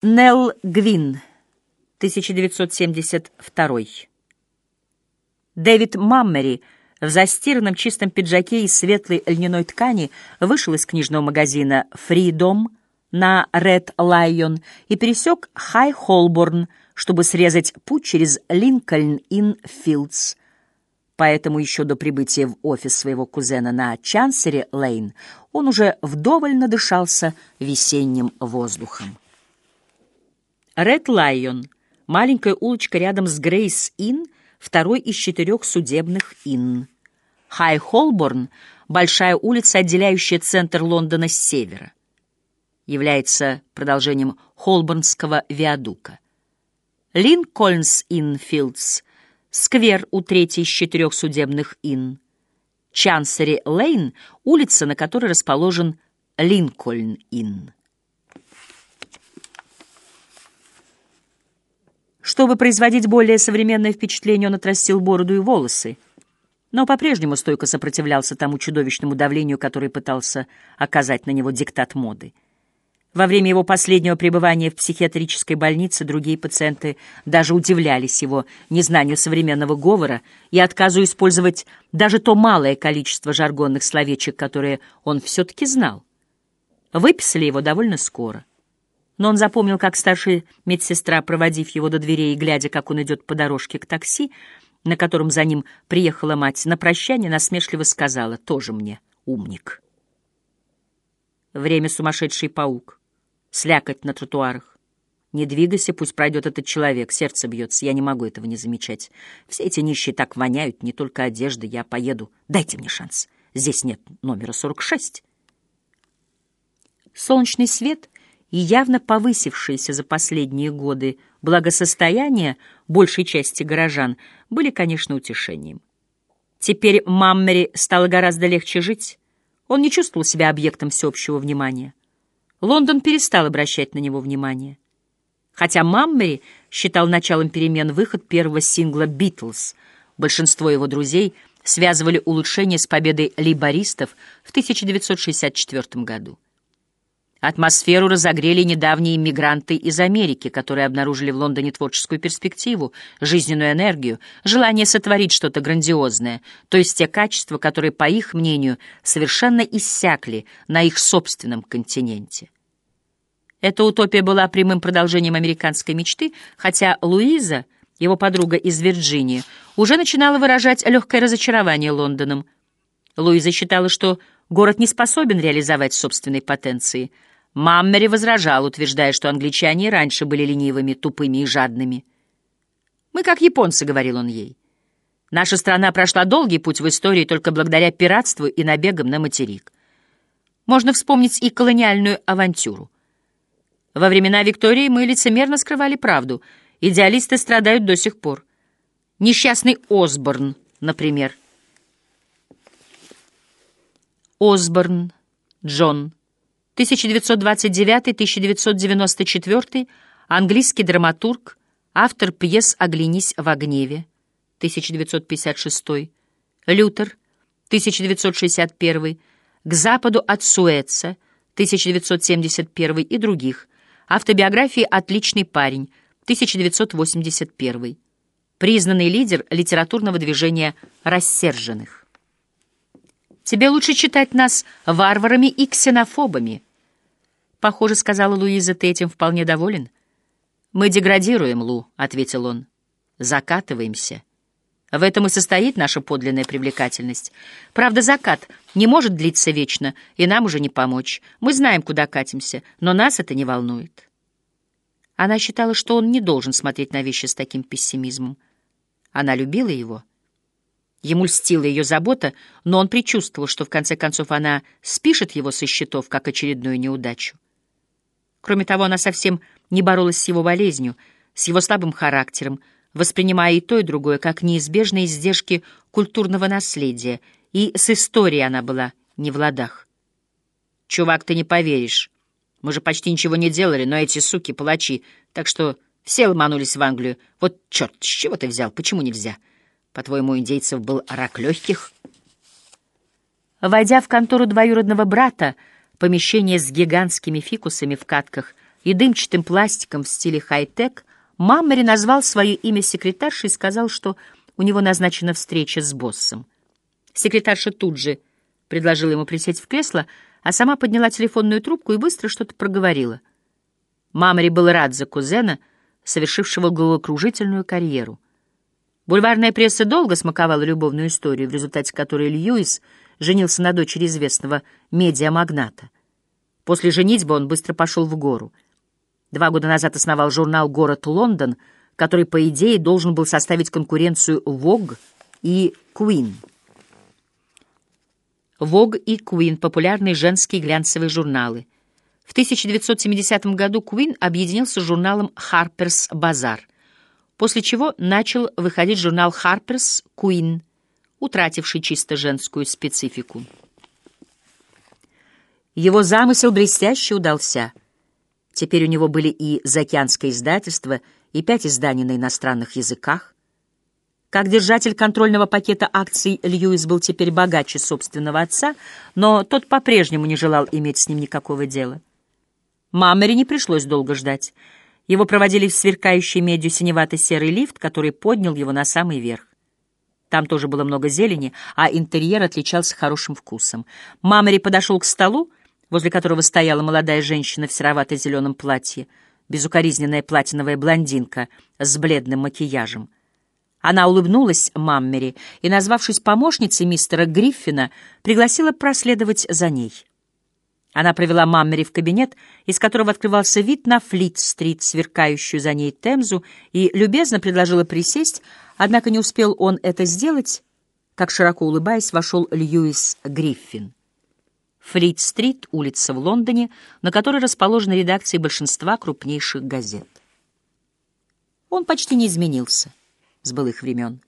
Нелл Гвин, 1972. Дэвид Маммери в застиранном чистом пиджаке из светлой льняной ткани вышел из книжного магазина «Фридом» на Ред Лайон и пересек Хай Холборн, чтобы срезать путь через Линкольн-Ин-Филдс. Поэтому еще до прибытия в офис своего кузена на Чансере-Лейн он уже вдоволь надышался весенним воздухом. Ред Лайон — маленькая улочка рядом с Грейс Inn, второй из четырех судебных Inn. Хай Холборн — большая улица, отделяющая центр Лондона с севера. Является продолжением Холборнского виадука. Линкольнс Инфилдс — сквер у третьей из четырех судебных Inn. Чансери Лейн — улица, на которой расположен Линкольн Inn. Чтобы производить более современное впечатление, он отрастил бороду и волосы, но по-прежнему стойко сопротивлялся тому чудовищному давлению, которое пытался оказать на него диктат моды. Во время его последнего пребывания в психиатрической больнице другие пациенты даже удивлялись его незнанию современного говора и отказу использовать даже то малое количество жаргонных словечек, которые он все-таки знал. Выписали его довольно скоро но он запомнил, как старшая медсестра, проводив его до дверей и глядя, как он идет по дорожке к такси, на котором за ним приехала мать, на прощание насмешливо сказала «Тоже мне умник». Время сумасшедший паук. Слякоть на тротуарах. Не двигайся, пусть пройдет этот человек. Сердце бьется, я не могу этого не замечать. Все эти нищие так воняют, не только одежда. Я поеду. Дайте мне шанс. Здесь нет номера 46. Солнечный свет и явно повысившееся за последние годы благосостояние большей части горожан были, конечно, утешением. Теперь Маммери стало гораздо легче жить. Он не чувствовал себя объектом всеобщего внимания. Лондон перестал обращать на него внимание. Хотя Маммери считал началом перемен выход первого сингла «Битлз», большинство его друзей связывали улучшение с победой лейбористов в 1964 году. Атмосферу разогрели недавние иммигранты из Америки, которые обнаружили в Лондоне творческую перспективу, жизненную энергию, желание сотворить что-то грандиозное, то есть те качества, которые, по их мнению, совершенно иссякли на их собственном континенте. Эта утопия была прямым продолжением американской мечты, хотя Луиза, его подруга из Вирджинии, уже начинала выражать легкое разочарование Лондоном. Луиза считала, что город не способен реализовать собственной потенции — Маммери возражал, утверждая, что англичане раньше были ленивыми, тупыми и жадными. «Мы как японцы», — говорил он ей. «Наша страна прошла долгий путь в истории только благодаря пиратству и набегам на материк. Можно вспомнить и колониальную авантюру. Во времена Виктории мы лицемерно скрывали правду. Идеалисты страдают до сих пор. Несчастный Осборн, например. Осборн, Джон 1929-1994, английский драматург, автор пьес «Оглянись в гневе», 1956, Лютер, 1961, «К западу от Суэца», 1971 и других, автобиографии «Отличный парень», 1981, признанный лидер литературного движения «Рассерженных». Тебе лучше читать нас варварами и ксенофобами, «Похоже, — сказала Луиза, — ты этим вполне доволен». «Мы деградируем, Лу», — ответил он. «Закатываемся». В этом и состоит наша подлинная привлекательность. Правда, закат не может длиться вечно, и нам уже не помочь. Мы знаем, куда катимся, но нас это не волнует. Она считала, что он не должен смотреть на вещи с таким пессимизмом. Она любила его. Ему льстила ее забота, но он предчувствовал, что в конце концов она спишет его со счетов, как очередную неудачу. Кроме того, она совсем не боролась с его болезнью, с его слабым характером, воспринимая и то, и другое как неизбежные издержки культурного наследия, и с историей она была не в ладах. «Чувак, ты не поверишь. Мы же почти ничего не делали, но эти суки — палачи, так что все ломанулись в Англию. Вот черт, с чего ты взял? Почему нельзя? По-твоему, индейцев был рак легких?» Войдя в контору двоюродного брата, Помещение с гигантскими фикусами в катках и дымчатым пластиком в стиле хай-тек, Маммери назвал свое имя секретарши и сказал, что у него назначена встреча с боссом. Секретарша тут же предложила ему присесть в кресло, а сама подняла телефонную трубку и быстро что-то проговорила. Маммери был рад за кузена, совершившего головокружительную карьеру. Бульварная пресса долго смаковала любовную историю, в результате которой Льюис женился на дочери известного медиамагната. После женитьбы он быстро пошел в гору — Два года назад основал журнал «Город Лондон», который, по идее, должен был составить конкуренцию Vogue и Queen. Vogue и Queen — популярные женские глянцевые журналы. В 1970 году Queen объединился с журналом Harper's Bazaar, после чего начал выходить журнал Harper's Queen, утративший чисто женскую специфику. Его замысел блестяще удался — Теперь у него были и заокеанское издательство, и пять изданий на иностранных языках. Как держатель контрольного пакета акций Льюис был теперь богаче собственного отца, но тот по-прежнему не желал иметь с ним никакого дела. Маммери не пришлось долго ждать. Его проводили в сверкающий медью синевато-серый лифт, который поднял его на самый верх. Там тоже было много зелени, а интерьер отличался хорошим вкусом. Маммери подошел к столу, возле которого стояла молодая женщина в серовато-зеленом платье, безукоризненная платиновая блондинка с бледным макияжем. Она улыбнулась Маммери и, назвавшись помощницей мистера Гриффина, пригласила проследовать за ней. Она провела Маммери в кабинет, из которого открывался вид на Флит-стрит, сверкающую за ней Темзу, и любезно предложила присесть, однако не успел он это сделать, как, широко улыбаясь, вошел Льюис Гриффин. Флит-стрит, улица в Лондоне, на которой расположены редакции большинства крупнейших газет. Он почти не изменился с былых времен.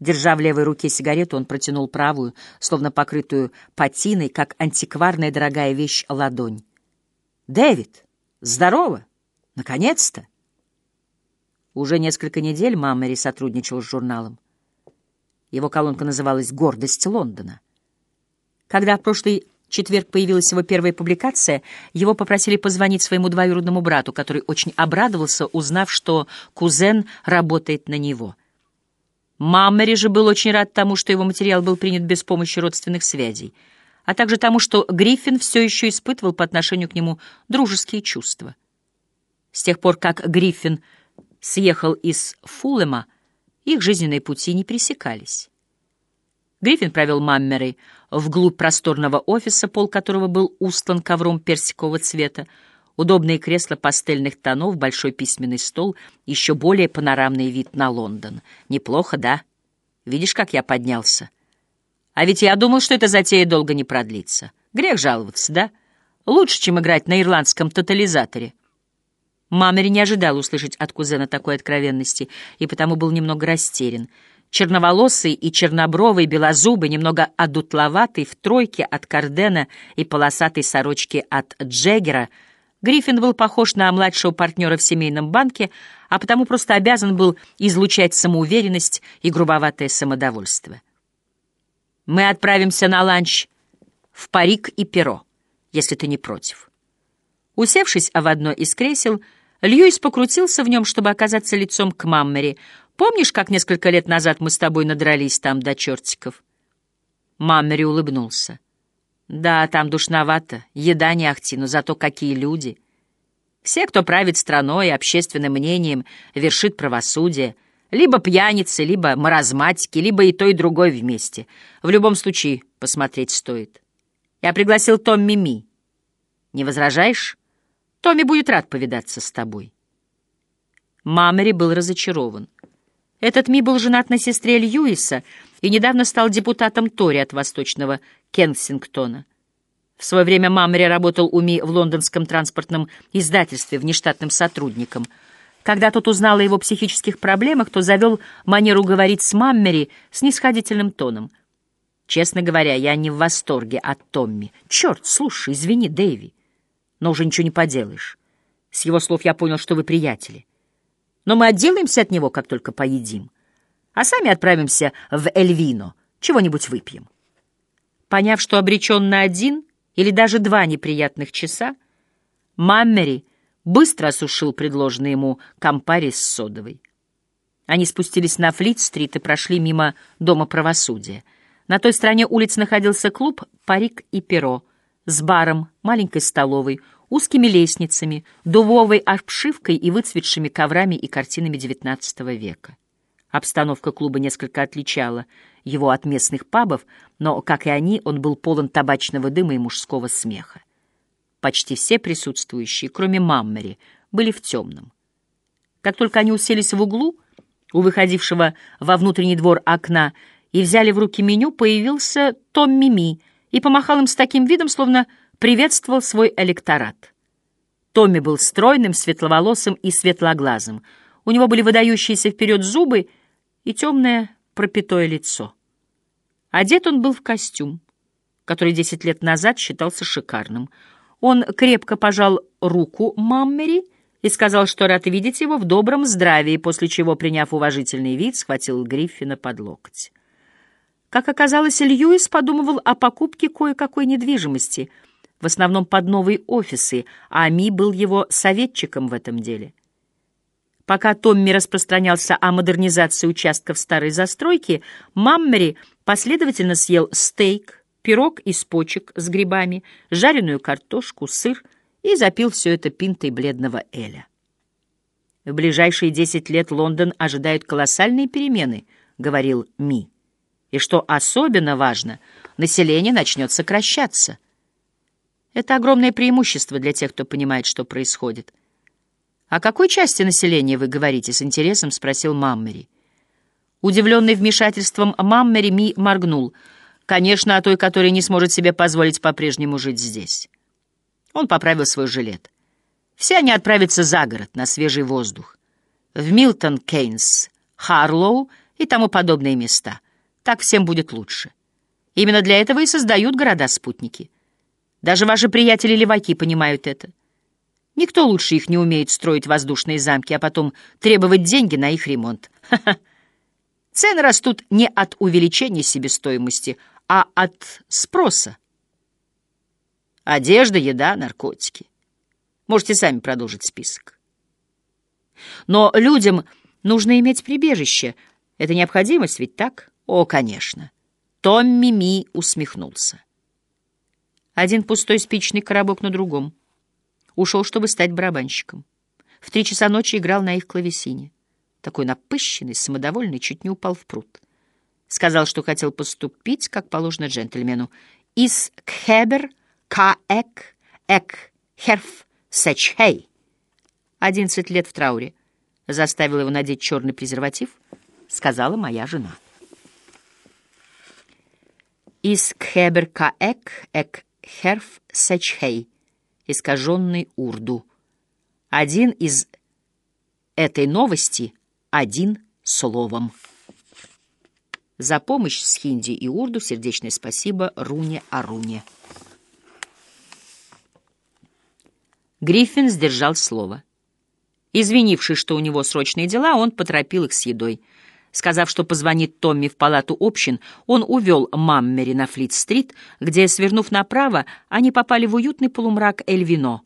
Держа в левой руке сигарету, он протянул правую, словно покрытую патиной, как антикварная дорогая вещь, ладонь. «Дэвид, здорово! Наконец-то!» Уже несколько недель Маммери сотрудничал с журналом. Его колонка называлась «Гордость Лондона». Когда в прошлый четверг появилась его первая публикация, его попросили позвонить своему двоюродному брату, который очень обрадовался, узнав, что кузен работает на него. Маммери же был очень рад тому, что его материал был принят без помощи родственных связей, а также тому, что Гриффин все еще испытывал по отношению к нему дружеские чувства. С тех пор, как Гриффин съехал из Фулема, их жизненные пути не пересекались. Гриффин провел Маммери вглубь просторного офиса, пол которого был устлан ковром персикового цвета, удобные кресла пастельных тонов, большой письменный стол, еще более панорамный вид на Лондон. Неплохо, да? Видишь, как я поднялся? А ведь я думал, что эта затея долго не продлится. Грех жаловаться, да? Лучше, чем играть на ирландском тотализаторе. Мамери не ожидал услышать от кузена такой откровенности и потому был немного растерян — черноволосый и чернобровый, белозубый, немного одутловатый, в тройке от Кардена и полосатой сорочки от Джеггера, Гриффин был похож на младшего партнера в семейном банке, а потому просто обязан был излучать самоуверенность и грубоватое самодовольство. «Мы отправимся на ланч в парик и перо, если ты не против». Усевшись в одно из кресел, Льюис покрутился в нем, чтобы оказаться лицом к Маммери — Помнишь, как несколько лет назад мы с тобой надрались там до чертиков?» Маммери улыбнулся. «Да, там душновато, еда не ахти, но зато какие люди. Все, кто правит страной и общественным мнением, вершит правосудие, либо пьяницы, либо маразматики, либо и то, и другое вместе. В любом случае посмотреть стоит. Я пригласил Томми Ми. Не возражаешь? Томми будет рад повидаться с тобой». Маммери был разочарован. Этот Ми был женат на сестре Льюиса и недавно стал депутатом Тори от Восточного Кенсингтона. В свое время Маммери работал у Ми в лондонском транспортном издательстве внештатным сотрудником. Когда тот узнал о его психических проблемах, то завел манеру говорить с Маммери с нисходительным тоном. «Честно говоря, я не в восторге от Томми. Черт, слушай, извини, Дэйви, но уже ничего не поделаешь. С его слов я понял, что вы приятели но мы отделаемся от него, как только поедим, а сами отправимся в Эльвино, чего-нибудь выпьем. Поняв, что обречен на один или даже два неприятных часа, Маммери быстро осушил предложенный ему компари с содовой. Они спустились на Флит-стрит и прошли мимо Дома правосудия. На той стороне улиц находился клуб «Парик и перо» с баром, маленькой столовой, узкими лестницами, дубовой обшивкой и выцветшими коврами и картинами XIX века. Обстановка клуба несколько отличала его от местных пабов, но, как и они, он был полон табачного дыма и мужского смеха. Почти все присутствующие, кроме Маммери, были в темном. Как только они уселись в углу, у выходившего во внутренний двор окна, и взяли в руки меню, появился Том Мими и помахал им с таким видом, словно приветствовал свой электорат. Томми был стройным, светловолосым и светлоглазым. У него были выдающиеся вперед зубы и темное пропитое лицо. Одет он был в костюм, который десять лет назад считался шикарным. Он крепко пожал руку Маммери и сказал, что рад видеть его в добром здравии, после чего, приняв уважительный вид, схватил Гриффина под локоть. Как оказалось, Льюис подумывал о покупке кое-какой недвижимости, в основном под новые офисы, а Ми был его советчиком в этом деле. Пока Томми распространялся о модернизации участков старой застройки, Маммери последовательно съел стейк, пирог из почек с грибами, жареную картошку, сыр и запил все это пинтой бледного Эля. «В ближайшие десять лет Лондон ожидают колоссальные перемены», — говорил Ми. «И что особенно важно, население начнет сокращаться». Это огромное преимущество для тех, кто понимает, что происходит. «О какой части населения вы говорите?» — с интересом спросил Маммери. Удивленный вмешательством Маммери, Ми моргнул. «Конечно, о той, которая не сможет себе позволить по-прежнему жить здесь». Он поправил свой жилет. «Все они отправятся за город, на свежий воздух. В Милтон, Кейнс, Харлоу и тому подобные места. Так всем будет лучше. Именно для этого и создают города-спутники. Даже ваши приятели-леваки понимают это. Никто лучше их не умеет строить воздушные замки, а потом требовать деньги на их ремонт. Цены растут не от увеличения себестоимости, а от спроса. Одежда, еда, наркотики. Можете сами продолжить список. Но людям нужно иметь прибежище. Это необходимость, ведь так? О, конечно. Томми Ми усмехнулся. Один пустой спичный коробок на другом. Ушел, чтобы стать барабанщиком. В три часа ночи играл на их клавесине. Такой напыщенный, самодовольный, чуть не упал в пруд. Сказал, что хотел поступить, как положено джентльмену. Из Кхебер Каэк Эк Херф Сэчхей. Одиннадцать лет в трауре. Заставил его надеть черный презерватив, сказала моя жена. Из Кхебер Каэк Эк Херф Сэчхей искаженный урду. Один из этой новости один словом. За помощь с хинди и урду сердечное спасибо Руне Аруне. Гриффин сдержал слово. Извинившись, что у него срочные дела, он поторопил их с едой. Сказав, что позвонит Томми в палату общин, он увел Маммери на Флит-стрит, где, свернув направо, они попали в уютный полумрак Эльвино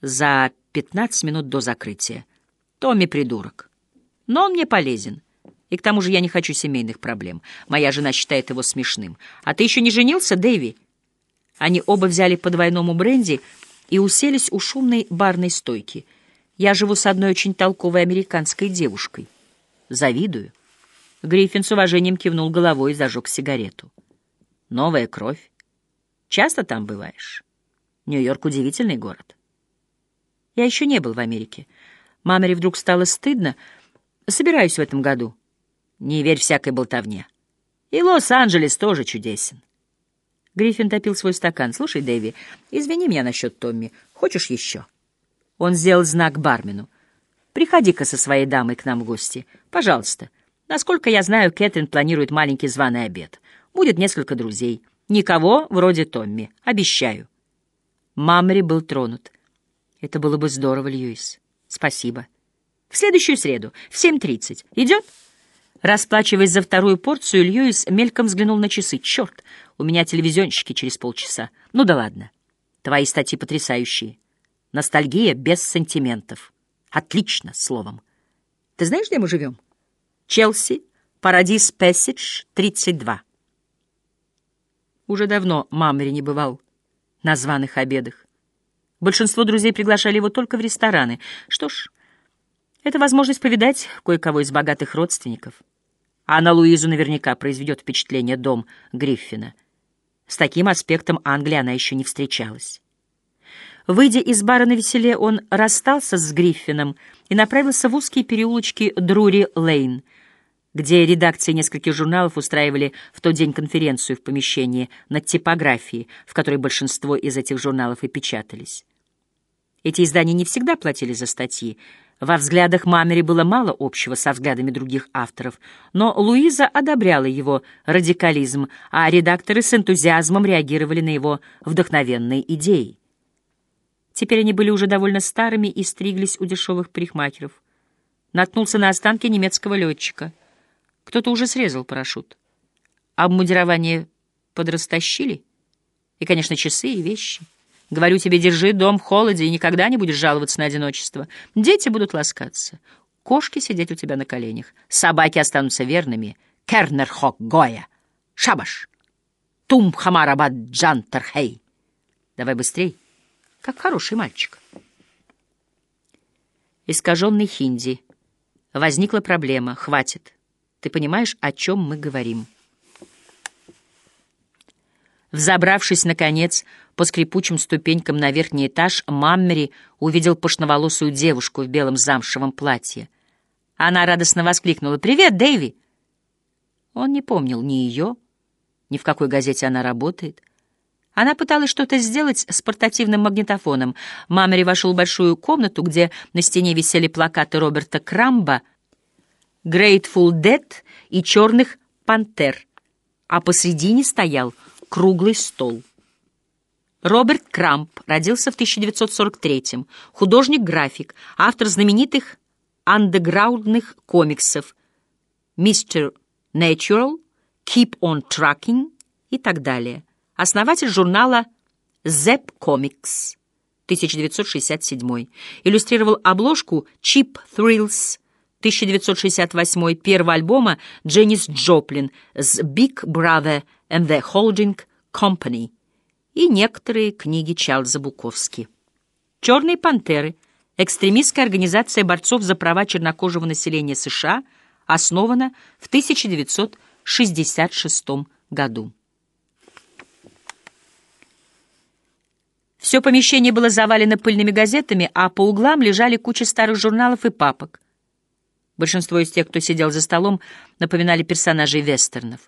за 15 минут до закрытия. Томми придурок. Но он мне полезен. И к тому же я не хочу семейных проблем. Моя жена считает его смешным. А ты еще не женился, Дэви? Они оба взяли по двойному бренди и уселись у шумной барной стойки. Я живу с одной очень толковой американской девушкой. Завидую. Гриффин с уважением кивнул головой и зажег сигарету. «Новая кровь. Часто там бываешь? Нью-Йорк — удивительный город». Я еще не был в Америке. Мамере вдруг стало стыдно. Собираюсь в этом году. Не верь всякой болтовне. И Лос-Анджелес тоже чудесен. Гриффин топил свой стакан. «Слушай, Дэви, извини меня насчет Томми. Хочешь еще?» Он сделал знак бармену. «Приходи-ка со своей дамой к нам в гости. Пожалуйста». Насколько я знаю, Кэтрин планирует маленький званый обед. Будет несколько друзей. Никого вроде Томми. Обещаю. Мамри был тронут. Это было бы здорово, Льюис. Спасибо. В следующую среду, в 7.30. Идет? Расплачиваясь за вторую порцию, Льюис мельком взглянул на часы. Черт, у меня телевизионщики через полчаса. Ну да ладно. Твои статьи потрясающие. Ностальгия без сантиментов. Отлично, словом. Ты знаешь, где мы живем? Челси, Парадис Пессидж, 32. Уже давно Мамри не бывал на званых обедах. Большинство друзей приглашали его только в рестораны. Что ж, это возможность повидать кое-кого из богатых родственников. А на Луизу наверняка произведет впечатление дом Гриффина. С таким аспектом Англии она еще не встречалась. Выйдя из бара на веселе, он расстался с Гриффином и направился в узкие переулочки Друри-Лейн, где редакции нескольких журналов устраивали в тот день конференцию в помещении над типографией, в которой большинство из этих журналов и печатались. Эти издания не всегда платили за статьи. Во взглядах Мамери было мало общего со взглядами других авторов, но Луиза одобряла его радикализм, а редакторы с энтузиазмом реагировали на его вдохновенные идеи. Теперь они были уже довольно старыми и стриглись у дешевых парикмахеров. Наткнулся на останки немецкого летчика. Кто-то уже срезал парашют. Обмундирование подрастащили. И, конечно, часы и вещи. Говорю тебе, держи дом в холоде и никогда не будешь жаловаться на одиночество. Дети будут ласкаться. Кошки сидеть у тебя на коленях. Собаки останутся верными. Кернер хок гоя. Шабаш. Тум хамарабад джантерхей. Давай быстрей как хороший мальчик. Искаженный хинди. Возникла проблема. Хватит. Ты понимаешь, о чем мы говорим? Взобравшись, наконец, по скрипучим ступенькам на верхний этаж, Маммери увидел пышноволосую девушку в белом замшевом платье. Она радостно воскликнула «Привет, Дэйви!» Он не помнил ни ее, ни в какой газете она работает. Она пыталась что-то сделать с портативным магнитофоном. Мамери вошел в большую комнату, где на стене висели плакаты Роберта Крамба, Grateful Dead и черных пантер, а посредине стоял круглый стол. Роберт Крамп родился в 1943-м, художник-график, автор знаменитых андеграундных комиксов «Mr. Natural», «Keep on Trucking» и так далее основатель журнала «Zep Comics» 1967, иллюстрировал обложку «Cheap Thrills» 1968 первого альбома Дженнис Джоплин с «Big Brother and the Holding Company» и некоторые книги Чарльза Буковски. «Черные пантеры» — экстремистская организация борцов за права чернокожего населения США, основана в 1966 году. Все помещение было завалено пыльными газетами, а по углам лежали куча старых журналов и папок. Большинство из тех, кто сидел за столом, напоминали персонажей вестернов.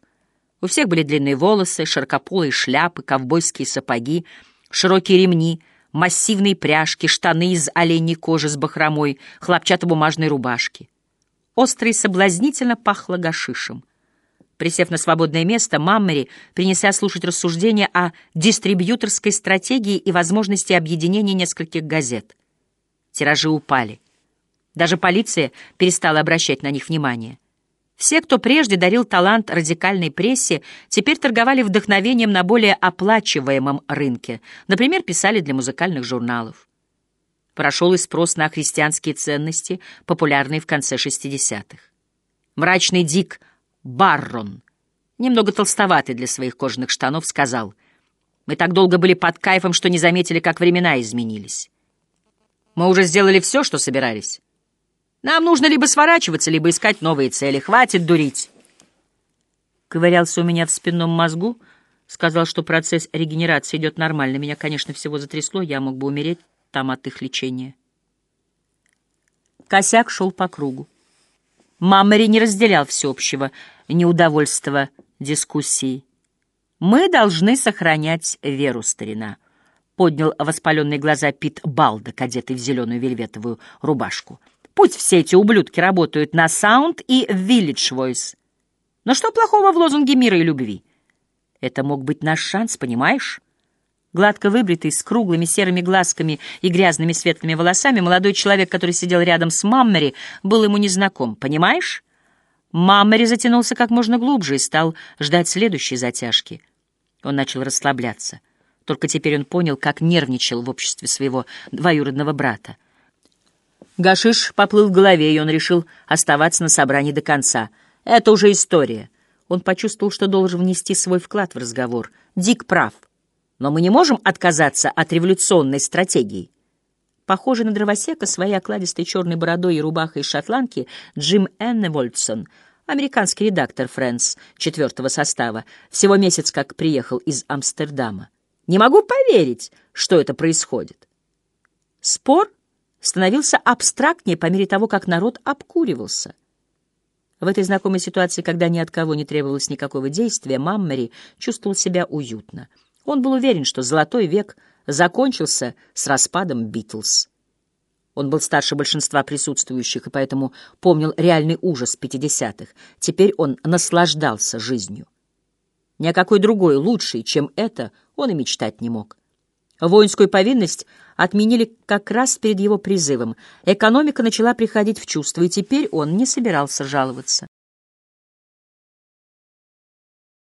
У всех были длинные волосы, широкополые шляпы, ковбойские сапоги, широкие ремни, массивные пряжки, штаны из оленьей кожи с бахромой, хлопчатобумажные рубашки. Остро и соблазнительно пахло гашишем. Присев на свободное место, Маммери принеся слушать рассуждения о дистрибьюторской стратегии и возможности объединения нескольких газет. Тиражи упали. Даже полиция перестала обращать на них внимание. Все, кто прежде дарил талант радикальной прессе, теперь торговали вдохновением на более оплачиваемом рынке, например, писали для музыкальных журналов. Прошел и спрос на христианские ценности, популярные в конце 60-х. Мрачный Дик – Баррон, немного толстоватый для своих кожаных штанов, сказал, «Мы так долго были под кайфом, что не заметили, как времена изменились. Мы уже сделали все, что собирались. Нам нужно либо сворачиваться, либо искать новые цели. Хватит дурить». Ковырялся у меня в спинном мозгу, сказал, что процесс регенерации идет нормально. Меня, конечно, всего затрясло, я мог бы умереть там от их лечения. Косяк шел по кругу. Маммери не разделял всеобщего неудовольства дискуссии. «Мы должны сохранять веру, старина», — поднял воспаленные глаза Пит Балдок, одетый в зеленую вельветовую рубашку. «Пусть все эти ублюдки работают на Sound и Village Voice. Но что плохого в лозунге мира и любви? Это мог быть наш шанс, понимаешь?» Гладко выбритый, с круглыми серыми глазками и грязными светлыми волосами, молодой человек, который сидел рядом с Маммери, был ему незнаком, понимаешь? Маммери затянулся как можно глубже и стал ждать следующей затяжки. Он начал расслабляться. Только теперь он понял, как нервничал в обществе своего двоюродного брата. Гашиш поплыл в голове, и он решил оставаться на собрании до конца. Это уже история. Он почувствовал, что должен внести свой вклад в разговор. Дик прав. Но мы не можем отказаться от революционной стратегии. Похожий на дровосека своей окладистой черной бородой и рубахой из шотландки, Джим Энневольдсон, американский редактор «Фрэнс» четвертого состава, всего месяц как приехал из Амстердама. Не могу поверить, что это происходит. Спор становился абстрактнее по мере того, как народ обкуривался. В этой знакомой ситуации, когда ни от кого не требовалось никакого действия, Маммери чувствовал себя уютно. Он был уверен, что золотой век закончился с распадом Битлз. Он был старше большинства присутствующих и поэтому помнил реальный ужас 50-х. Теперь он наслаждался жизнью. Ни о какой другой, лучшей, чем это, он и мечтать не мог. Воинскую повинность отменили как раз перед его призывом. Экономика начала приходить в чувство, и теперь он не собирался жаловаться.